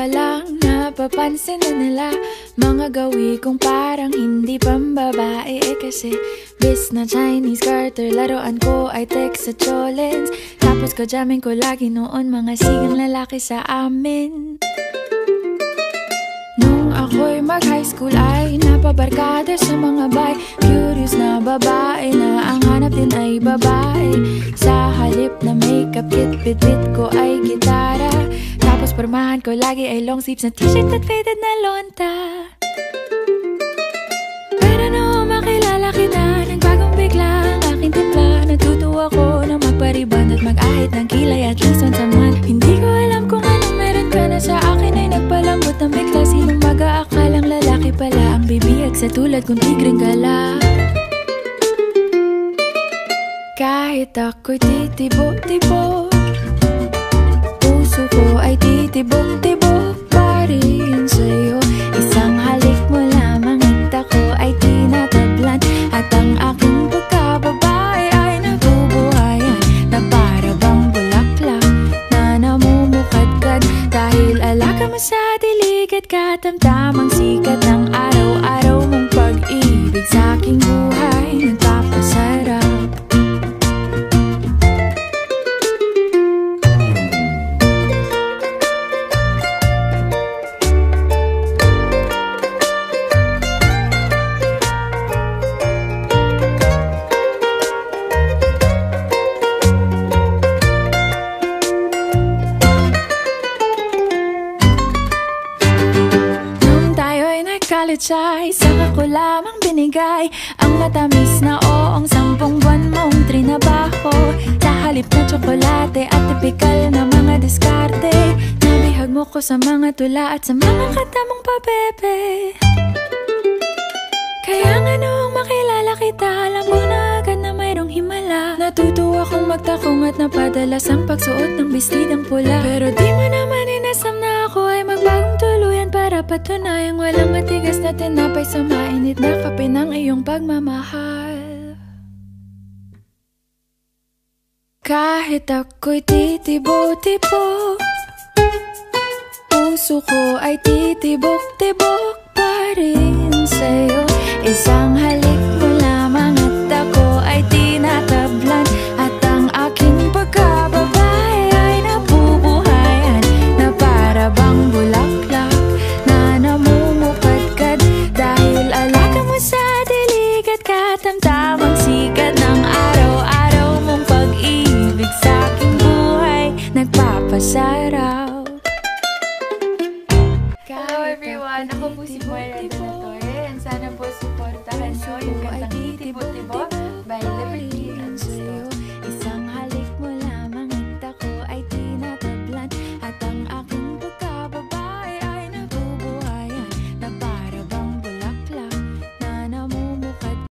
pa lang napapansin na nila. Mga gawi kong parang hindi pambabae. Eh kasi bis na Chinese Carter Laruan ko ay text sa cholens Tapos ko jamming ko lagi noon Mga sigang lalaki sa amin. Nung ako'y mag-high school ay napabarkada sa mga bay Curious na babae na ang hanap din ay babae. Sa halip na makeup kit, bit-bit ko ay gitara pormahan ko lagi ay long sleeves na t-shirt at faded na lonta. Pero nung makilala kita, nagbagong bigla. Ang aking timpla Natutuwa ko na magpariban at mag-ahit ng kilay at least once a month Hindi ko alam kung anong meron ka na sa akin ay nagpalambot ng bigla. Sinong mag-aakalang lalaki pala ang bibiyag sa tulad kong tigreng gala? Kahit ako'y titibok-tibok Puso titibok-tibok pa sa'yo. Isang halik mo lamang at ay tinatablan At ang aking pagkababae ay nabubuhayan Na para bang bulaklak na namumukadkad. Dahil alaka mo sa dilig at katamtamang sikat ng araw-araw mong pag-ibig Sa aking buhay tayo'y nag-college ay Saka ko lamang binigay. Ang matamis na oong Sampung buwan mong trinabaho. Sa halip na tsokolate At tipikal na mga diskarte. Nabihag mo ko sa mga tula At sa mga kata mong pabebe Kaya nga noong makilala kita Alam ko na agad na mayroong himala. Natutuwa kong magtakong at napadalas Ang pagsuot ng bestidang pula. Pero di mo naman patunayang walang matigas na tinapay Sa mainit na kape ng iyong pagmamahal. Kahit ako'y titibo-tibo Puso ko ay titibok-tibok Hello everyone! Ako po si Moira Donatore and sana po supportahan nyo yung kantang Titibo-Tibo by Studio.